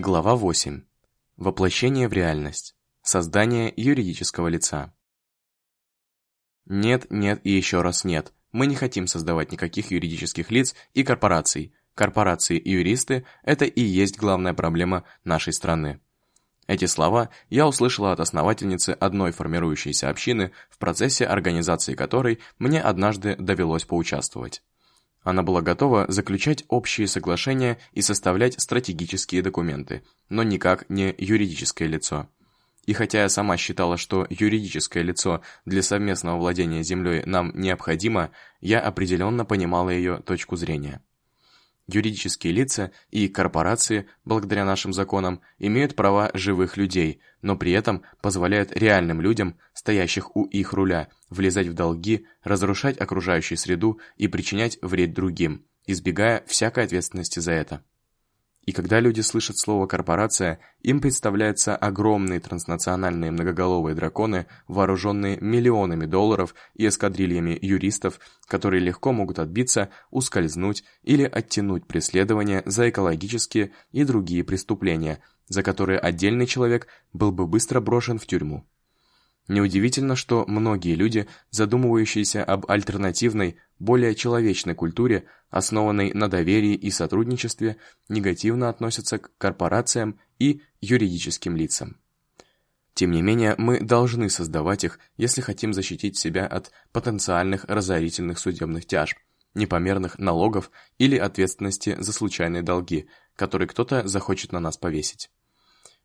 Глава 8. Воплощение в реальность. Создание юридического лица. Нет, нет и еще раз нет. Мы не хотим создавать никаких юридических лиц и корпораций. Корпорации и юристы – это и есть главная проблема нашей страны. Эти слова я услышала от основательницы одной формирующейся общины, в процессе организации которой мне однажды довелось поучаствовать. Она была готова заключать общие соглашения и составлять стратегические документы, но никак не юридическое лицо. И хотя я сама считала, что юридическое лицо для совместного владения землей нам необходимо, я определенно понимала ее точку зрения. Юридические лица и корпорации, благодаря нашим законам, имеют права живых людей, но при этом позволяют реальным людям, стоящих у их руля, влезать в долги, разрушать окружающую среду и причинять вред другим, избегая всякой ответственности за это. И когда люди слышат слово «корпорация», им представляются огромные транснациональные многоголовые драконы, вооруженные миллионами долларов и эскадрильями юристов, которые легко могут отбиться, ускользнуть или оттянуть преследование за экологические и другие преступления, за которые отдельный человек был бы быстро брошен в тюрьму. Неудивительно, что многие люди, задумывающиеся об альтернативной, более человечной культуре, основанной на доверии и сотрудничестве, негативно относятся к корпорациям и юридическим лицам. Тем не менее, мы должны создавать их, если хотим защитить себя от потенциальных разорительных судебных тяжб, непомерных налогов или ответственности за случайные долги, которые кто-то захочет на нас повесить.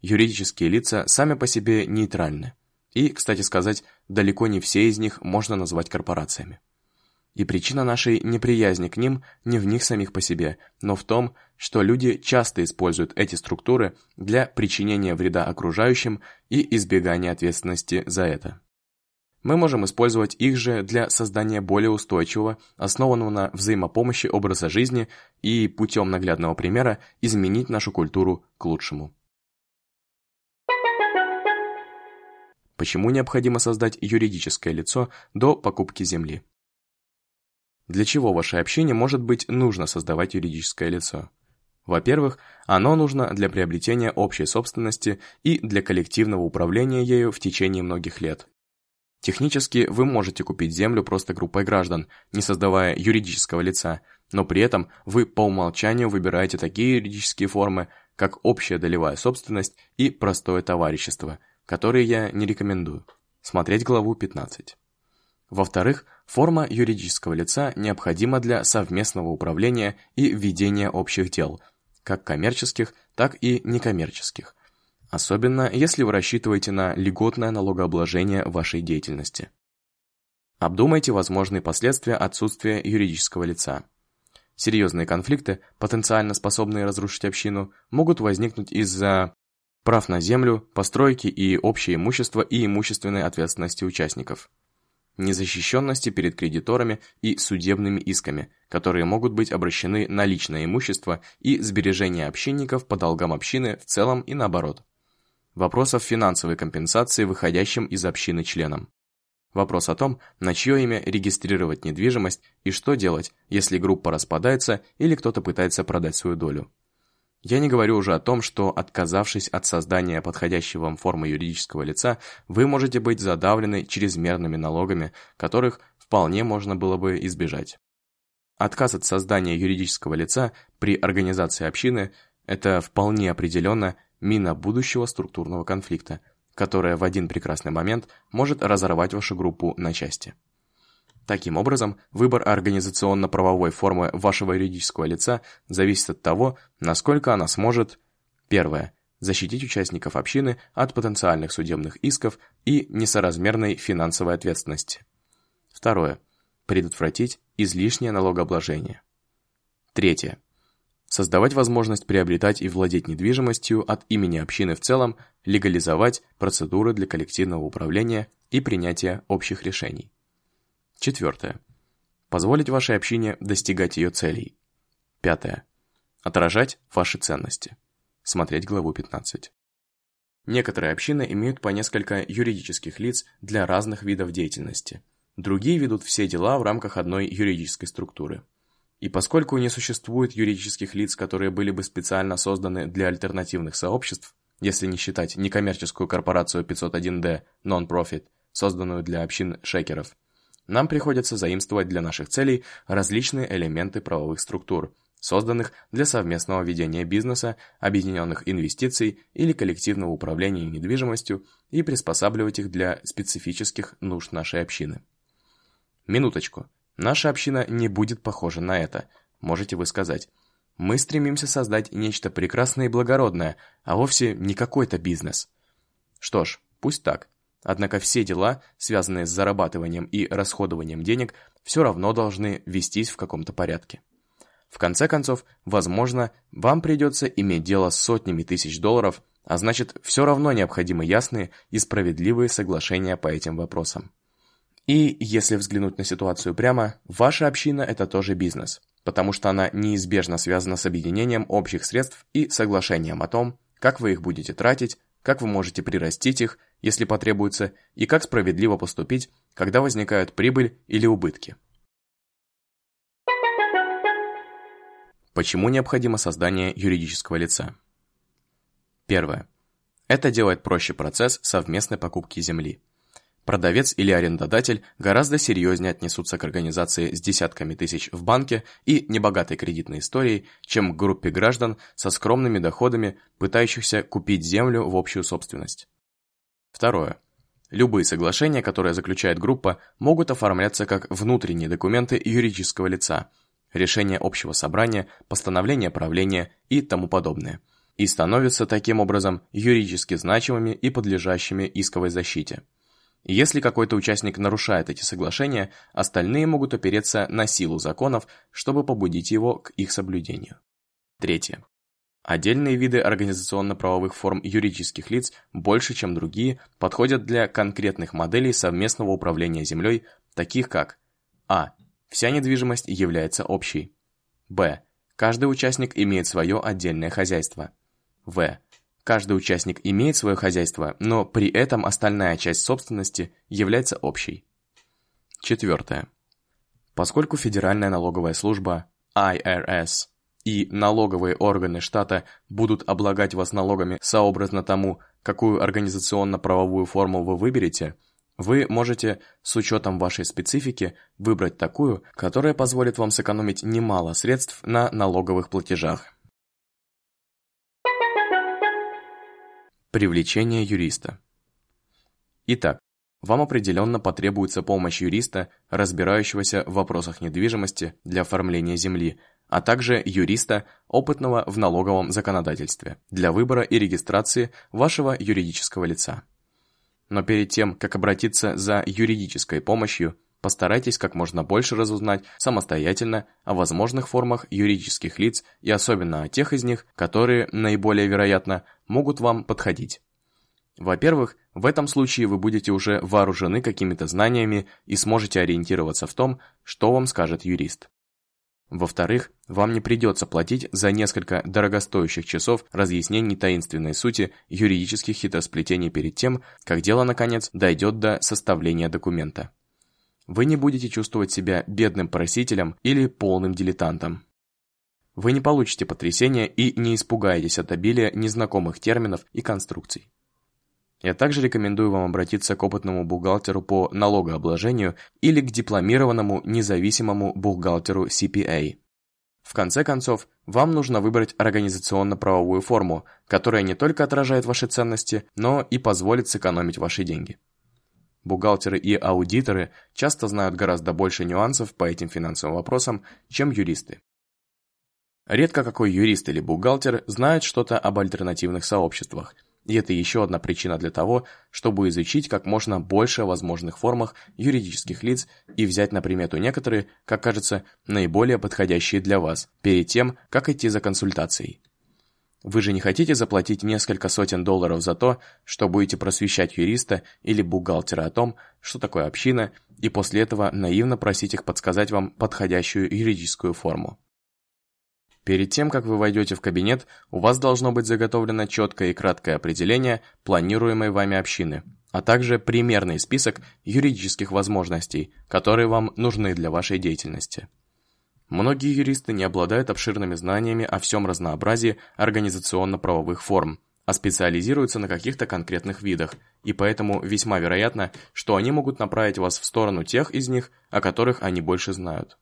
Юридические лица сами по себе нейтральны. И, кстати сказать, далеко не все из них можно назвать корпорациями. И причина нашей неприязни к ним не в них самих по себе, но в том, что люди часто используют эти структуры для причинения вреда окружающим и избегания ответственности за это. Мы можем использовать их же для создания более устойчивого, основанного на взаимопомощи образа жизни и путем наглядного примера изменить нашу культуру к лучшему. Почему необходимо создать юридическое лицо до покупки земли? Для чего вашей общине может быть нужно создавать юридическое лицо? Во-первых, оно нужно для приобретения общей собственности и для коллективного управления ею в течение многих лет. Технически вы можете купить землю просто группой граждан, не создавая юридического лица, но при этом вы по умолчанию выбираете такие юридические формы, как общая долевая собственность и простое товарищество, которые я не рекомендую. Смотреть главу 15. Во-вторых, форма юридического лица необходима для совместного управления и ведения общих дел, как коммерческих, так и некоммерческих, особенно если вы рассчитываете на льготное налогообложение вашей деятельности. Обдумайте возможные последствия отсутствия юридического лица. Серьезные конфликты, потенциально способные разрушить общину, могут возникнуть из-за прав на землю, постройки и общее имущество и имущественной ответственности участников, незащищенности перед кредиторами и судебными исками, которые могут быть обращены на личное имущество и сбережения общинников по долгам общины в целом и наоборот. Вопросов финансовой компенсации выходящим из общины членам. Вопрос о том, на чье имя регистрировать недвижимость и что делать, если группа распадается или кто-то пытается продать свою долю. Я не говорю уже о том, что, отказавшись от создания подходящей вам формы юридического лица, вы можете быть задавлены чрезмерными налогами, которых вполне можно было бы избежать. Отказ от создания юридического лица при организации общины – это вполне определенно мина будущего структурного конфликта, которая в один прекрасный момент может разорвать вашу группу на части. Таким образом, выбор организационно-правовой формы вашего юридического лица зависит от того, насколько она сможет Первое. Защитить участников общины от потенциальных судебных исков и несоразмерной финансовой ответственности. Второе. Предотвратить излишнее налогообложение. Третье. Создавать возможность приобретать и владеть недвижимостью от имени общины в целом, легализовать процедуры для коллективного управления и принятия общих решений. Четвертое. Позволить вашей общине достигать ее целей. Пятое. Отражать ваши ценности. Смотреть главу 15. Некоторые общины имеют по несколько юридических лиц для разных видов деятельности. Другие ведут все дела в рамках одной юридической структуры. И поскольку не существует юридических лиц, которые были бы специально созданы для альтернативных сообществ, если не считать некоммерческую корпорацию 501D Non-Profit, созданную для общин шекеров, нам приходится заимствовать для наших целей различные элементы правовых структур, созданных для совместного ведения бизнеса, объединенных инвестиций или коллективного управления недвижимостью и приспосабливать их для специфических нужд нашей общины. Минуточку. Наша община не будет похожа на это, можете вы сказать. Мы стремимся создать нечто прекрасное и благородное, а вовсе не какой-то бизнес. Что ж, пусть так. Однако все дела, связанные с зарабатыванием и расходованием денег, все равно должны вестись в каком-то порядке. В конце концов, возможно, вам придется иметь дело с сотнями тысяч долларов, а значит, все равно необходимы ясные и справедливые соглашения по этим вопросам. И, если взглянуть на ситуацию прямо, ваша община – это тоже бизнес, потому что она неизбежно связана с объединением общих средств и соглашением о том, как вы их будете тратить, как вы можете прирастить их, если потребуется, и как справедливо поступить, когда возникают прибыль или убытки. Почему необходимо создание юридического лица? Первое. Это делает проще процесс совместной покупки земли. Продавец или арендодатель гораздо серьезнее отнесутся к организации с десятками тысяч в банке и небогатой кредитной историей, чем к группе граждан со скромными доходами, пытающихся купить землю в общую собственность. Второе. Любые соглашения, которые заключает группа, могут оформляться как внутренние документы юридического лица, решение общего собрания, постановление правления и тому подобное, и становятся таким образом юридически значимыми и подлежащими исковой защите. Если какой-то участник нарушает эти соглашения, остальные могут опереться на силу законов, чтобы побудить его к их соблюдению. Третье. Отдельные виды организационно-правовых форм юридических лиц больше, чем другие, подходят для конкретных моделей совместного управления землей, таких как А. Вся недвижимость является общей. Б. Каждый участник имеет свое отдельное хозяйство. В. Каждый участник имеет свое хозяйство, но при этом остальная часть собственности является общей. Четвертое. Поскольку Федеральная налоговая служба IRS и налоговые органы штата будут облагать вас налогами сообразно тому, какую организационно-правовую форму вы выберете, вы можете, с учетом вашей специфики, выбрать такую, которая позволит вам сэкономить немало средств на налоговых платежах. Привлечение юриста. Итак, вам определенно потребуется помощь юриста, разбирающегося в вопросах недвижимости для оформления земли, а также юриста, опытного в налоговом законодательстве, для выбора и регистрации вашего юридического лица. Но перед тем, как обратиться за юридической помощью, Постарайтесь как можно больше разузнать самостоятельно о возможных формах юридических лиц и особенно о тех из них, которые, наиболее вероятно, могут вам подходить. Во-первых, в этом случае вы будете уже вооружены какими-то знаниями и сможете ориентироваться в том, что вам скажет юрист. Во-вторых, вам не придется платить за несколько дорогостоящих часов разъяснений таинственной сути юридических хитросплетений перед тем, как дело, наконец, дойдет до составления документа вы не будете чувствовать себя бедным просителем или полным дилетантом. Вы не получите потрясения и не испугаетесь от обилия незнакомых терминов и конструкций. Я также рекомендую вам обратиться к опытному бухгалтеру по налогообложению или к дипломированному независимому бухгалтеру CPA. В конце концов, вам нужно выбрать организационно-правовую форму, которая не только отражает ваши ценности, но и позволит сэкономить ваши деньги. Бухгалтеры и аудиторы часто знают гораздо больше нюансов по этим финансовым вопросам, чем юристы. Редко какой юрист или бухгалтер знает что-то об альтернативных сообществах, и это еще одна причина для того, чтобы изучить как можно больше возможных формах юридических лиц и взять на примету некоторые, как кажется, наиболее подходящие для вас, перед тем, как идти за консультацией. Вы же не хотите заплатить несколько сотен долларов за то, что будете просвещать юриста или бухгалтера о том, что такое община, и после этого наивно просить их подсказать вам подходящую юридическую форму. Перед тем, как вы войдете в кабинет, у вас должно быть заготовлено четкое и краткое определение планируемой вами общины, а также примерный список юридических возможностей, которые вам нужны для вашей деятельности. Многие юристы не обладают обширными знаниями о всем разнообразии организационно-правовых форм, а специализируются на каких-то конкретных видах, и поэтому весьма вероятно, что они могут направить вас в сторону тех из них, о которых они больше знают.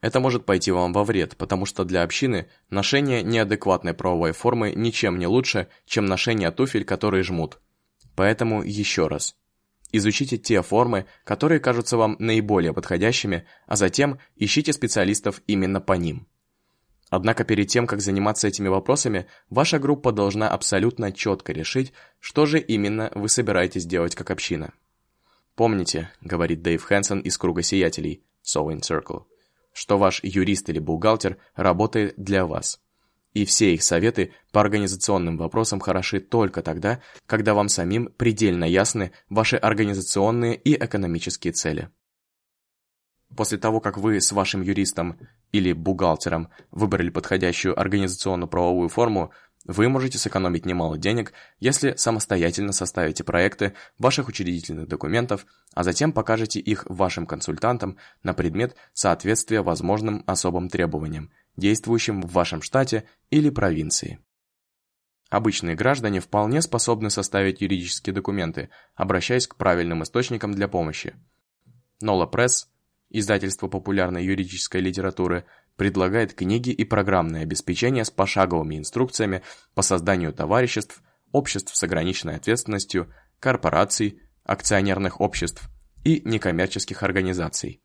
Это может пойти вам во вред, потому что для общины ношение неадекватной правовой формы ничем не лучше, чем ношение туфель, которые жмут. Поэтому еще раз. Изучите те формы, которые кажутся вам наиболее подходящими, а затем ищите специалистов именно по ним. Однако перед тем, как заниматься этими вопросами, ваша группа должна абсолютно четко решить, что же именно вы собираетесь делать как община. Помните, говорит Дэйв Хэнсон из Круга Сиятелей, Sewing Circle, что ваш юрист или бухгалтер работает для вас. И все их советы по организационным вопросам хороши только тогда, когда вам самим предельно ясны ваши организационные и экономические цели. После того, как вы с вашим юристом или бухгалтером выбрали подходящую организационно-правовую форму, вы можете сэкономить немало денег, если самостоятельно составите проекты ваших учредительных документов, а затем покажете их вашим консультантам на предмет соответствия возможным особым требованиям, действующим в вашем штате или провинции. Обычные граждане вполне способны составить юридические документы, обращаясь к правильным источникам для помощи. Нола Пресс, издательство популярной юридической литературы, предлагает книги и программное обеспечение с пошаговыми инструкциями по созданию товариществ, обществ с ограниченной ответственностью, корпораций, акционерных обществ и некоммерческих организаций.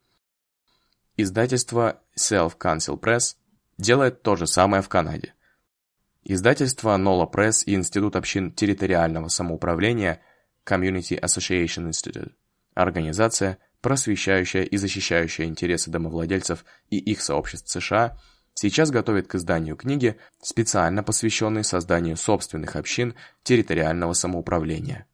Издательство Self Council Press делает то же самое в Канаде. Издательство NOLA Press и Институт общин территориального самоуправления Community Association Institute – организация – просвещающая и защищающая интересы домовладельцев и их сообществ США, сейчас готовит к изданию книги, специально посвященной созданию собственных общин территориального самоуправления.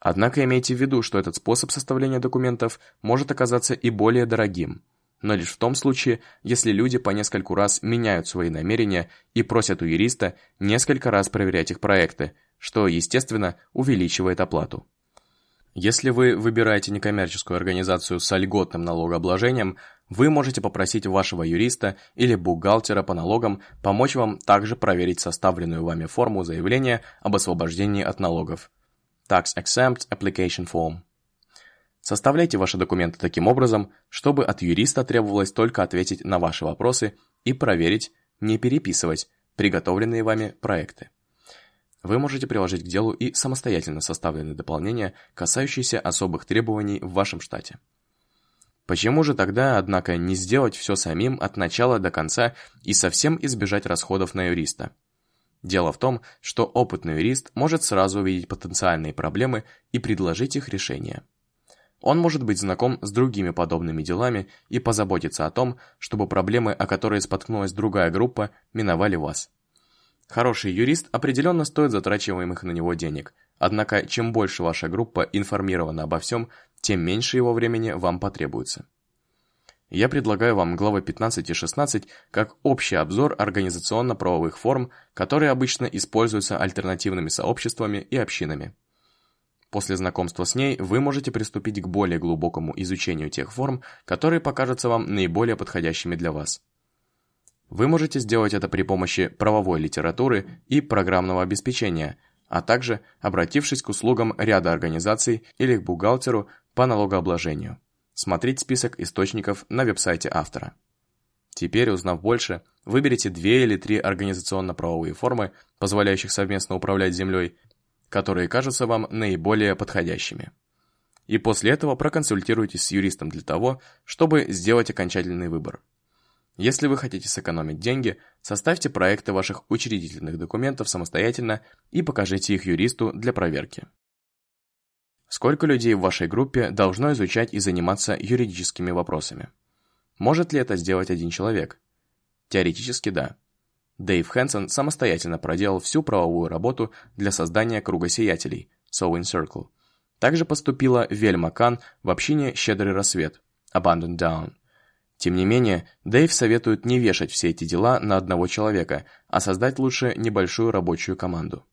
Однако имейте в виду, что этот способ составления документов может оказаться и более дорогим, но лишь в том случае, если люди по нескольку раз меняют свои намерения и просят у юриста несколько раз проверять их проекты, что, естественно, увеличивает оплату. Если вы выбираете некоммерческую организацию с льготным налогообложением, вы можете попросить вашего юриста или бухгалтера по налогам помочь вам также проверить составленную вами форму заявления об освобождении от налогов. Tax Exempt Application Form. Составляйте ваши документы таким образом, чтобы от юриста требовалось только ответить на ваши вопросы и проверить, не переписывать приготовленные вами проекты. Вы можете приложить к делу и самостоятельно составленные дополнения, касающиеся особых требований в вашем штате. Почему же тогда, однако, не сделать все самим от начала до конца и совсем избежать расходов на юриста? Дело в том, что опытный юрист может сразу увидеть потенциальные проблемы и предложить их решение. Он может быть знаком с другими подобными делами и позаботиться о том, чтобы проблемы, о которые споткнулась другая группа, миновали вас. Хороший юрист определенно стоит затрачиваемых на него денег, однако чем больше ваша группа информирована обо всем, тем меньше его времени вам потребуется. Я предлагаю вам главы 15 и 16 как общий обзор организационно-правовых форм, которые обычно используются альтернативными сообществами и общинами. После знакомства с ней вы можете приступить к более глубокому изучению тех форм, которые покажутся вам наиболее подходящими для вас. Вы можете сделать это при помощи правовой литературы и программного обеспечения, а также обратившись к услугам ряда организаций или к бухгалтеру по налогообложению. Смотреть список источников на веб-сайте автора. Теперь, узнав больше, выберите две или три организационно-правовые формы, позволяющих совместно управлять землей, которые кажутся вам наиболее подходящими. И после этого проконсультируйтесь с юристом для того, чтобы сделать окончательный выбор. Если вы хотите сэкономить деньги, составьте проекты ваших учредительных документов самостоятельно и покажите их юристу для проверки. Сколько людей в вашей группе должно изучать и заниматься юридическими вопросами? Может ли это сделать один человек? Теоретически да. Дэйв Хэнсон самостоятельно проделал всю правовую работу для создания круга сиятелей, Sewing Circle. Также поступила Вельма Кан в общине «Щедрый рассвет», Abandoned Down. Тем не менее, Дэйв советует не вешать все эти дела на одного человека, а создать лучше небольшую рабочую команду.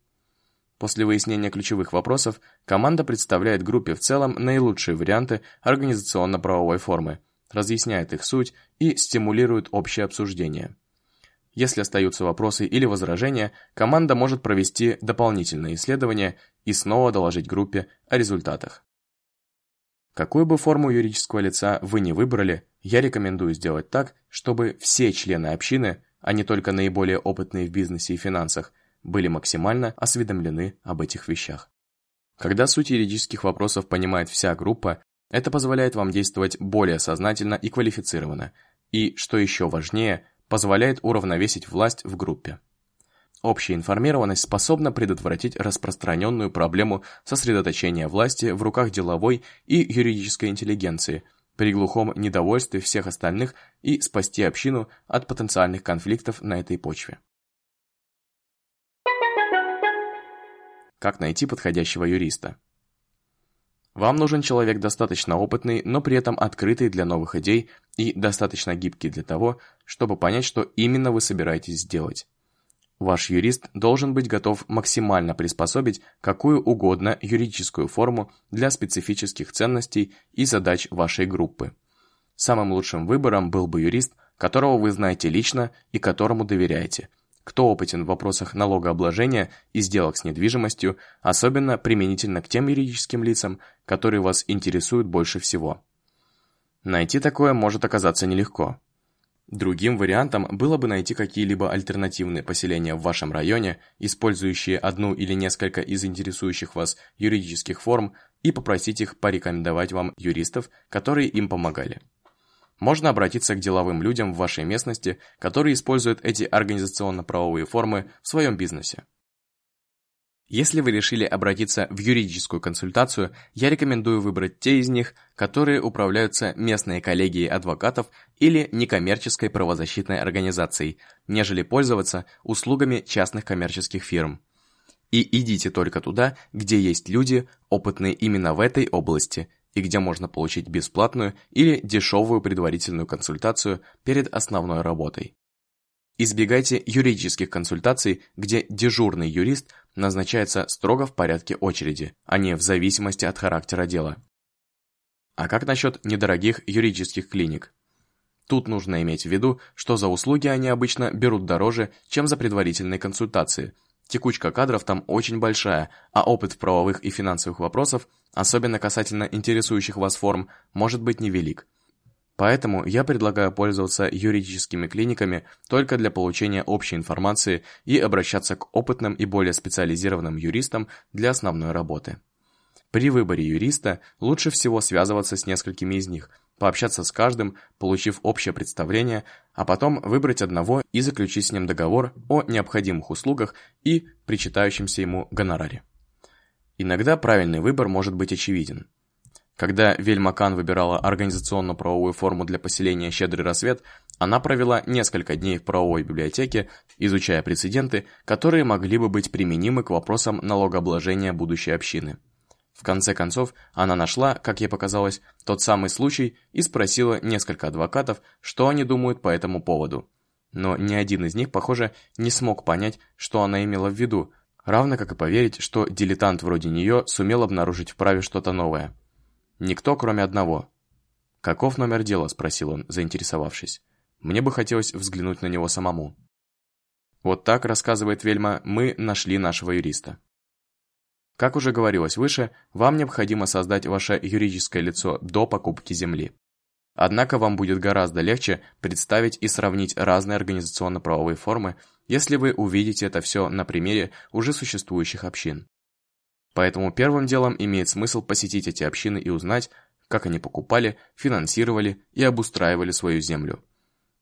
После выяснения ключевых вопросов, команда представляет группе в целом наилучшие варианты организационно-правовой формы, разъясняет их суть и стимулирует общее обсуждение. Если остаются вопросы или возражения, команда может провести дополнительные исследования и снова доложить группе о результатах. Какую бы форму юридического лица вы не выбрали, я рекомендую сделать так, чтобы все члены общины, а не только наиболее опытные в бизнесе и финансах, были максимально осведомлены об этих вещах. Когда суть юридических вопросов понимает вся группа, это позволяет вам действовать более сознательно и квалифицированно, и, что еще важнее, позволяет уравновесить власть в группе. Общая информированность способна предотвратить распространенную проблему сосредоточения власти в руках деловой и юридической интеллигенции при глухом недовольстве всех остальных и спасти общину от потенциальных конфликтов на этой почве. Как найти подходящего юриста? Вам нужен человек достаточно опытный, но при этом открытый для новых идей и достаточно гибкий для того, чтобы понять, что именно вы собираетесь сделать. Ваш юрист должен быть готов максимально приспособить какую угодно юридическую форму для специфических ценностей и задач вашей группы. Самым лучшим выбором был бы юрист, которого вы знаете лично и которому доверяете, кто опытен в вопросах налогообложения и сделок с недвижимостью, особенно применительно к тем юридическим лицам, которые вас интересуют больше всего. Найти такое может оказаться нелегко. Другим вариантом было бы найти какие-либо альтернативные поселения в вашем районе, использующие одну или несколько из интересующих вас юридических форм, и попросить их порекомендовать вам юристов, которые им помогали. Можно обратиться к деловым людям в вашей местности, которые используют эти организационно-правовые формы в своем бизнесе. Если вы решили обратиться в юридическую консультацию, я рекомендую выбрать те из них, которые управляются местной коллегией адвокатов или некоммерческой правозащитной организацией, нежели пользоваться услугами частных коммерческих фирм. И идите только туда, где есть люди, опытные именно в этой области, и где можно получить бесплатную или дешевую предварительную консультацию перед основной работой. Избегайте юридических консультаций, где дежурный юрист назначается строго в порядке очереди, а не в зависимости от характера дела. А как насчет недорогих юридических клиник? Тут нужно иметь в виду, что за услуги они обычно берут дороже, чем за предварительные консультации. Текучка кадров там очень большая, а опыт в правовых и финансовых вопросах, особенно касательно интересующих вас форм, может быть невелик. Поэтому я предлагаю пользоваться юридическими клиниками только для получения общей информации и обращаться к опытным и более специализированным юристам для основной работы. При выборе юриста лучше всего связываться с несколькими из них, пообщаться с каждым, получив общее представление, а потом выбрать одного и заключить с ним договор о необходимых услугах и причитающемся ему гонораре. Иногда правильный выбор может быть очевиден. Когда Вельмакан выбирала организационно-правовую форму для поселения «Щедрый рассвет», она провела несколько дней в правовой библиотеке, изучая прецеденты, которые могли бы быть применимы к вопросам налогообложения будущей общины. В конце концов, она нашла, как ей показалось, тот самый случай и спросила несколько адвокатов, что они думают по этому поводу. Но ни один из них, похоже, не смог понять, что она имела в виду, равно как и поверить, что дилетант вроде нее сумел обнаружить в праве что-то новое. Никто, кроме одного. «Каков номер дела?» – спросил он, заинтересовавшись. «Мне бы хотелось взглянуть на него самому». Вот так, рассказывает Вельма, мы нашли нашего юриста. Как уже говорилось выше, вам необходимо создать ваше юридическое лицо до покупки земли. Однако вам будет гораздо легче представить и сравнить разные организационно-правовые формы, если вы увидите это все на примере уже существующих общин. Поэтому первым делом имеет смысл посетить эти общины и узнать, как они покупали, финансировали и обустраивали свою землю.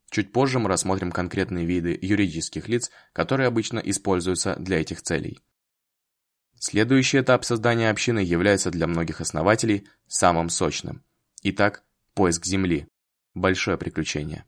Чуть позже мы рассмотрим конкретные виды юридических лиц, которые обычно используются для этих целей. Следующий этап создания общины является для многих основателей самым сочным. Итак, поиск земли. Большое приключение.